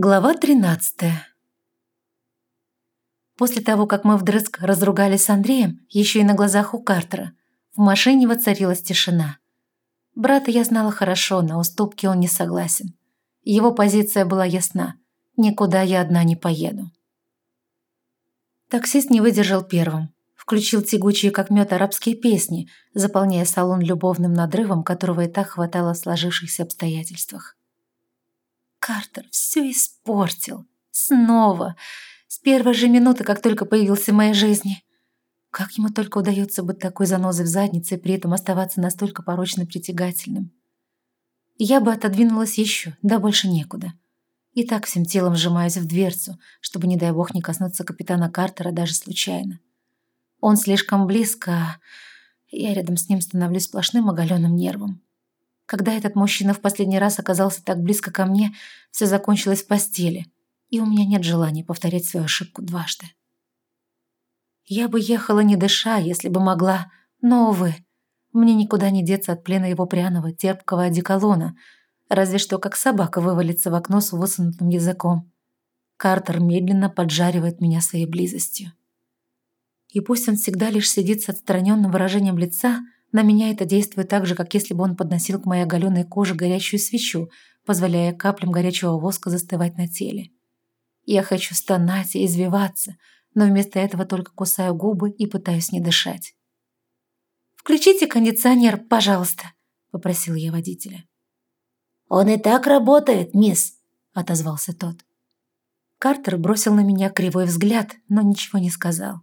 Глава 13 После того, как мы вдрызг разругались с Андреем, еще и на глазах у Картера, в машине воцарилась тишина. Брата я знала хорошо, на уступки он не согласен. Его позиция была ясна. Никуда я одна не поеду. Таксист не выдержал первым. Включил тягучие, как мед, арабские песни, заполняя салон любовным надрывом, которого и так хватало в сложившихся обстоятельствах. Картер все испортил. Снова. С первой же минуты, как только появился в моей жизни. Как ему только удается быть такой занозой в заднице и при этом оставаться настолько порочно притягательным. Я бы отодвинулась еще, да больше некуда. И так всем телом сжимаюсь в дверцу, чтобы, не дай бог, не коснуться капитана Картера даже случайно. Он слишком близко, а я рядом с ним становлюсь сплошным оголенным нервом. Когда этот мужчина в последний раз оказался так близко ко мне, все закончилось в постели, и у меня нет желания повторять свою ошибку дважды. Я бы ехала не дыша, если бы могла, но, увы, мне никуда не деться от плена его пряного, терпкого одеколона, разве что как собака вывалится в окно с высунутым языком. Картер медленно поджаривает меня своей близостью. И пусть он всегда лишь сидит с отстраненным выражением лица – на меня это действует так же, как если бы он подносил к моей оголенной коже горячую свечу, позволяя каплям горячего воска застывать на теле. Я хочу стонать и извиваться, но вместо этого только кусаю губы и пытаюсь не дышать. «Включите кондиционер, пожалуйста», — попросил я водителя. «Он и так работает, мисс», — отозвался тот. Картер бросил на меня кривой взгляд, но ничего не сказал.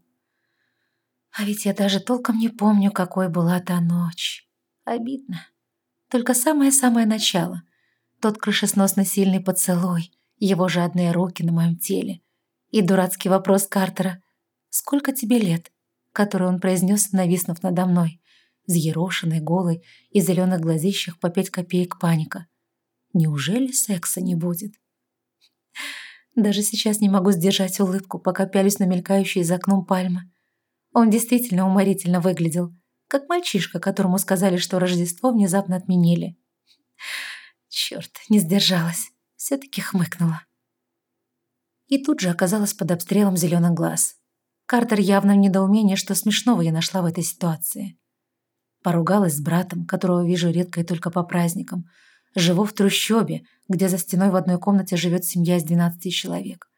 А ведь я даже толком не помню, какой была та ночь. Обидно. Только самое-самое начало. Тот крышесносный сильный поцелуй, его жадные руки на моем теле. И дурацкий вопрос Картера «Сколько тебе лет?» который он произнес, нависнув надо мной, взъерошенный, голый и зеленых глазищах по пять копеек паника. Неужели секса не будет? Даже сейчас не могу сдержать улыбку, пока пялюсь на мелькающие за окном пальмы. Он действительно уморительно выглядел, как мальчишка, которому сказали, что Рождество внезапно отменили. Черт, не сдержалась, все-таки хмыкнула. И тут же оказалась под обстрелом зеленых глаз. Картер явно в недоумении, что смешного я нашла в этой ситуации. Поругалась с братом, которого вижу редко и только по праздникам. Живу в трущобе, где за стеной в одной комнате живет семья из 12 человек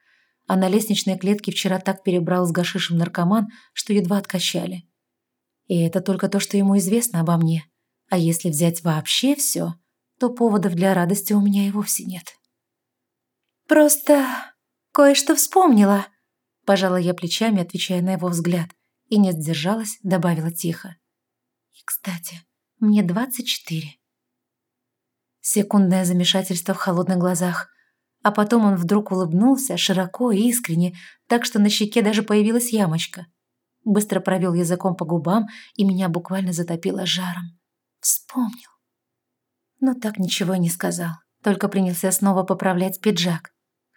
а на лестничной клетке вчера так перебрал с гашишем наркоман, что едва откачали. И это только то, что ему известно обо мне. А если взять вообще все, то поводов для радости у меня и вовсе нет. «Просто кое-что вспомнила», – пожала я плечами, отвечая на его взгляд, и не сдержалась, добавила тихо. «И, кстати, мне двадцать четыре». Секундное замешательство в холодных глазах – а потом он вдруг улыбнулся, широко и искренне, так что на щеке даже появилась ямочка. Быстро провел языком по губам, и меня буквально затопило жаром. Вспомнил. Но так ничего и не сказал, только принялся снова поправлять пиджак.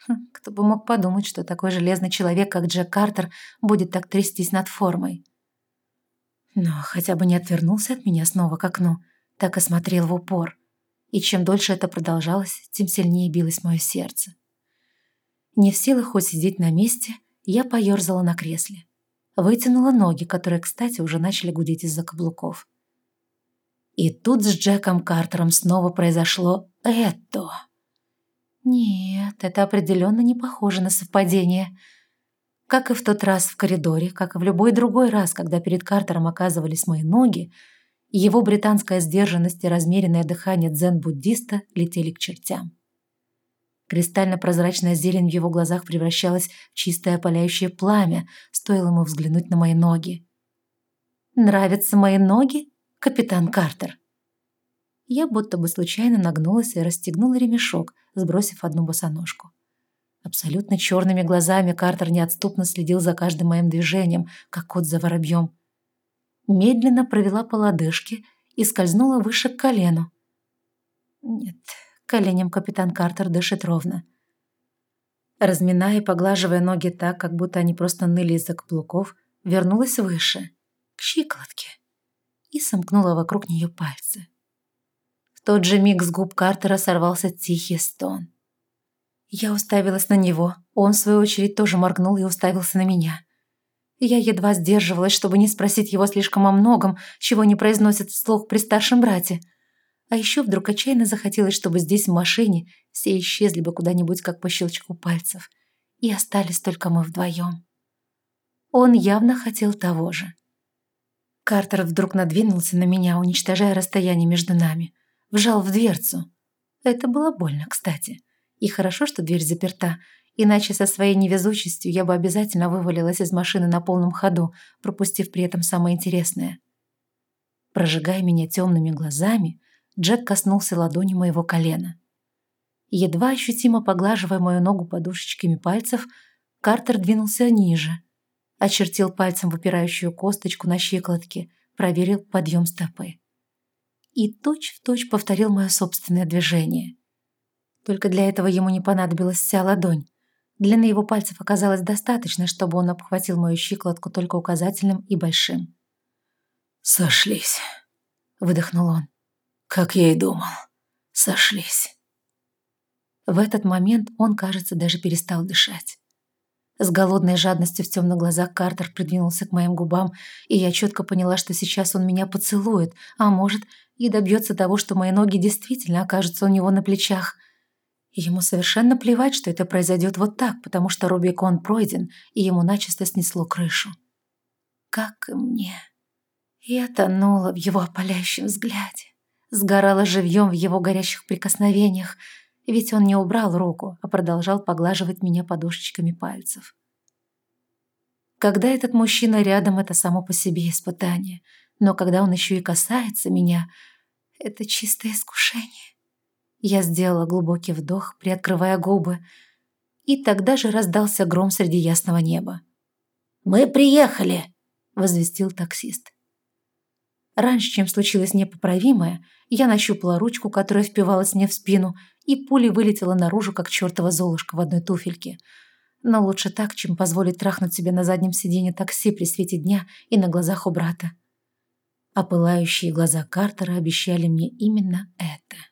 Хм, кто бы мог подумать, что такой железный человек, как Джек Картер, будет так трястись над формой. Но хотя бы не отвернулся от меня снова к окну, так и смотрел в упор и чем дольше это продолжалось, тем сильнее билось мое сердце. Не в силах усидеть на месте, я поерзала на кресле. Вытянула ноги, которые, кстати, уже начали гудеть из-за каблуков. И тут с Джеком Картером снова произошло это. Нет, это определенно не похоже на совпадение. Как и в тот раз в коридоре, как и в любой другой раз, когда перед Картером оказывались мои ноги, его британская сдержанность и размеренное дыхание дзен-буддиста летели к чертям. Кристально-прозрачная зелень в его глазах превращалась в чистое паляющее пламя, стоило ему взглянуть на мои ноги. «Нравятся мои ноги, капитан Картер?» Я будто бы случайно нагнулась и расстегнула ремешок, сбросив одну босоножку. Абсолютно черными глазами Картер неотступно следил за каждым моим движением, как кот за воробьем медленно провела по лодыжке и скользнула выше к колену. Нет, коленям капитан Картер дышит ровно. Разминая и поглаживая ноги так, как будто они просто ныли из-за каблуков, вернулась выше, к щиколотке, и сомкнула вокруг нее пальцы. В тот же миг с губ Картера сорвался тихий стон. Я уставилась на него, он, в свою очередь, тоже моргнул и уставился на меня. Я едва сдерживалась, чтобы не спросить его слишком о многом, чего не произносит вслух при старшем брате. А еще вдруг отчаянно захотелось, чтобы здесь, в машине, все исчезли бы куда-нибудь, как по щелчку пальцев, и остались только мы вдвоем. Он явно хотел того же. Картер вдруг надвинулся на меня, уничтожая расстояние между нами. Вжал в дверцу. Это было больно, кстати. И хорошо, что дверь заперта, иначе со своей невезучестью я бы обязательно вывалилась из машины на полном ходу, пропустив при этом самое интересное. Прожигая меня темными глазами, Джек коснулся ладони моего колена. Едва ощутимо поглаживая мою ногу подушечками пальцев, Картер двинулся ниже, очертил пальцем выпирающую косточку на щиколотке, проверил подъем стопы. И точь-в-точь точь повторил мое собственное движение. Только для этого ему не понадобилась вся ладонь. Длины его пальцев оказалось достаточно, чтобы он обхватил мою щиколотку только указательным и большим. «Сошлись», — выдохнул он. Как я и думал. Сошлись. В этот момент он, кажется, даже перестал дышать. С голодной жадностью в темных глазах Картер придвинулся к моим губам, и я четко поняла, что сейчас он меня поцелует, а может, и добьется того, что мои ноги действительно окажутся у него на плечах. Ему совершенно плевать, что это произойдет вот так, потому что Рубикон пройден, и ему начисто снесло крышу. Как и мне. Я тонула в его опаляющем взгляде сгорала живьем в его горящих прикосновениях, ведь он не убрал руку, а продолжал поглаживать меня подушечками пальцев. Когда этот мужчина рядом, это само по себе испытание, но когда он еще и касается меня, это чистое искушение. Я сделала глубокий вдох, приоткрывая губы, и тогда же раздался гром среди ясного неба. «Мы приехали!» — возвестил таксист. Раньше, чем случилось непоправимое, я нащупала ручку, которая впивалась мне в спину, и пулей вылетела наружу, как чертова золушка в одной туфельке. Но лучше так, чем позволить трахнуть себе на заднем сиденье такси при свете дня и на глазах у брата. А пылающие глаза Картера обещали мне именно это.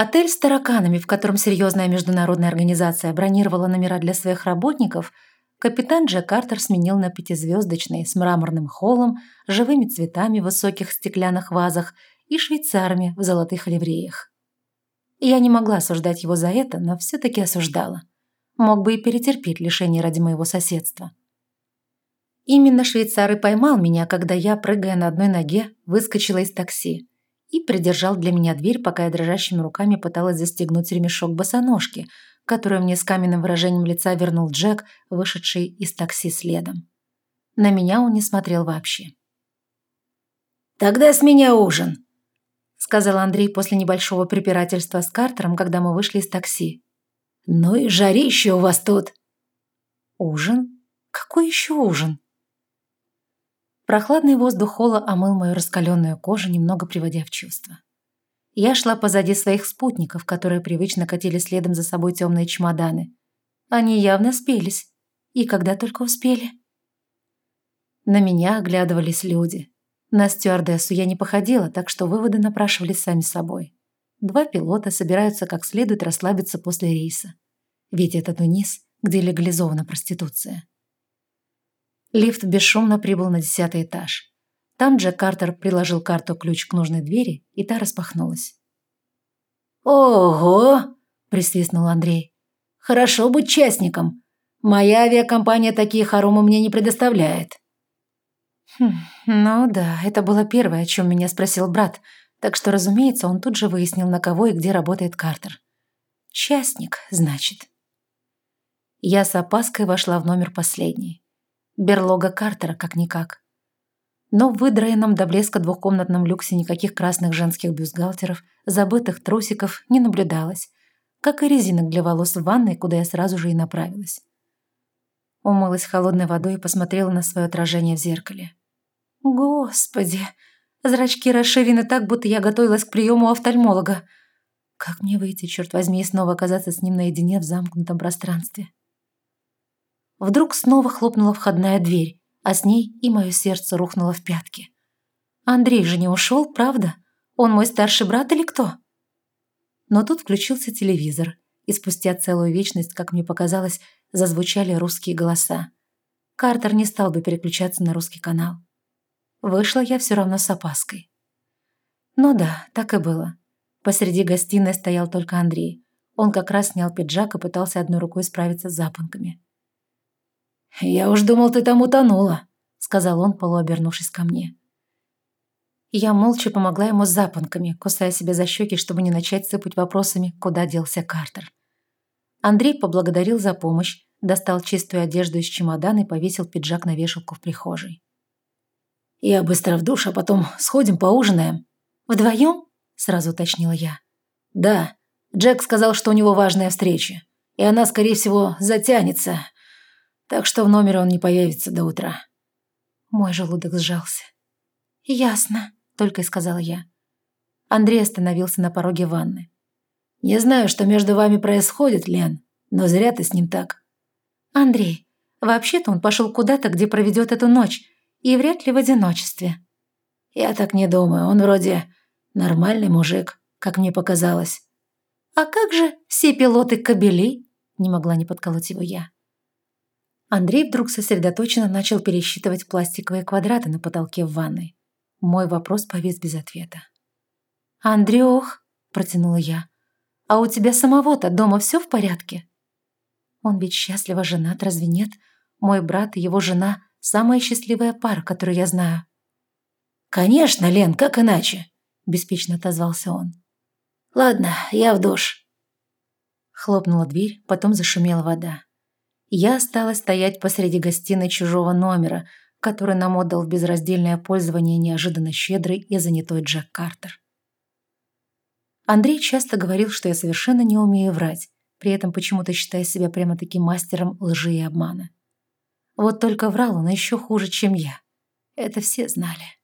Отель с тараканами, в котором серьезная международная организация бронировала номера для своих работников, капитан Джек Картер сменил на пятизвездочный с мраморным холлом, живыми цветами в высоких стеклянных вазах и швейцарами в золотых ливреях. Я не могла осуждать его за это, но все-таки осуждала. Мог бы и перетерпеть лишение ради моего соседства. Именно швейцар и поймал меня, когда я, прыгая на одной ноге, выскочила из такси и придержал для меня дверь, пока я дрожащими руками пыталась застегнуть ремешок босоножки, которую мне с каменным выражением лица вернул Джек, вышедший из такси следом. На меня он не смотрел вообще. «Тогда с меня ужин», — сказал Андрей после небольшого препирательства с Картером, когда мы вышли из такси. «Ну и жарище у вас тут». «Ужин? Какой еще ужин?» Прохладный воздух холла омыл мою раскаленную кожу, немного приводя в чувство. Я шла позади своих спутников, которые привычно катили следом за собой темные чемоданы. Они явно спелись. И когда только успели. На меня оглядывались люди. На стюардессу я не походила, так что выводы напрашивались сами собой. Два пилота собираются как следует расслабиться после рейса. Ведь это Тунис, где легализована проституция. Лифт бесшумно прибыл на десятый этаж. Там Джек Картер приложил карту-ключ к нужной двери, и та распахнулась. «Ого!» – присвистнул Андрей. «Хорошо быть частником. Моя авиакомпания такие хоромы мне не предоставляет». Хм, ну да, это было первое, о чем меня спросил брат, так что, разумеется, он тут же выяснил, на кого и где работает Картер. «Частник, значит». Я с опаской вошла в номер последний. Берлога Картера как-никак. Но в выдраенном до блеска двухкомнатном люксе никаких красных женских бюстгальтеров, забытых трусиков не наблюдалось, как и резинок для волос в ванной, куда я сразу же и направилась. Умылась холодной водой и посмотрела на свое отражение в зеркале. Господи! Зрачки расширены так, будто я готовилась к приему офтальмолога. Как мне выйти, черт возьми, и снова оказаться с ним наедине в замкнутом пространстве? Вдруг снова хлопнула входная дверь, а с ней и мое сердце рухнуло в пятки. Андрей же не ушел, правда? Он мой старший брат или кто? Но тут включился телевизор, и спустя целую вечность, как мне показалось, зазвучали русские голоса. Картер не стал бы переключаться на русский канал. Вышла я все равно с опаской. Ну да, так и было. Посреди гостиной стоял только Андрей. Он как раз снял пиджак и пытался одной рукой справиться с запонками. «Я уж думал, ты там утонула», — сказал он, полуобернувшись ко мне. Я молча помогла ему с запонками, кусая себя за щеки, чтобы не начать сыпать вопросами, куда делся Картер. Андрей поблагодарил за помощь, достал чистую одежду из чемодана и повесил пиджак на вешалку в прихожей. «Я быстро в душ, а потом сходим поужинаем». «Вдвоем?» – сразу уточнила я. «Да. Джек сказал, что у него важная встреча, и она, скорее всего, затянется, так что в номере он не появится до утра». Мой желудок сжался. «Ясно», – только и сказала я. Андрей остановился на пороге ванны. «Не знаю, что между вами происходит, Лен, но зря ты с ним так». «Андрей, вообще-то он пошел куда-то, где проведет эту ночь, и вряд ли в одиночестве». «Я так не думаю, он вроде нормальный мужик, как мне показалось». «А как же все пилоты кобели?» – не могла не подколоть его я. Андрей вдруг сосредоточенно начал пересчитывать пластиковые квадраты на потолке в ванной. Мой вопрос повис без ответа. «Андрюх», – протянула я, а у тебя самого-то дома все в порядке? Он ведь счастливо женат, разве нет? Мой брат и его жена – самая счастливая пара, которую я знаю. «Конечно, Лен, как иначе?» – беспечно отозвался он. «Ладно, я в душ». Хлопнула дверь, потом зашумела вода. Я осталась стоять посреди гостиной чужого номера, который нам отдал в безраздельное пользование неожиданно щедрый и занятой Джек Картер. Андрей часто говорил, что я совершенно не умею врать, при этом почему-то считая себя прямо-таки мастером лжи и обмана. Вот только врал он еще хуже, чем я. Это все знали.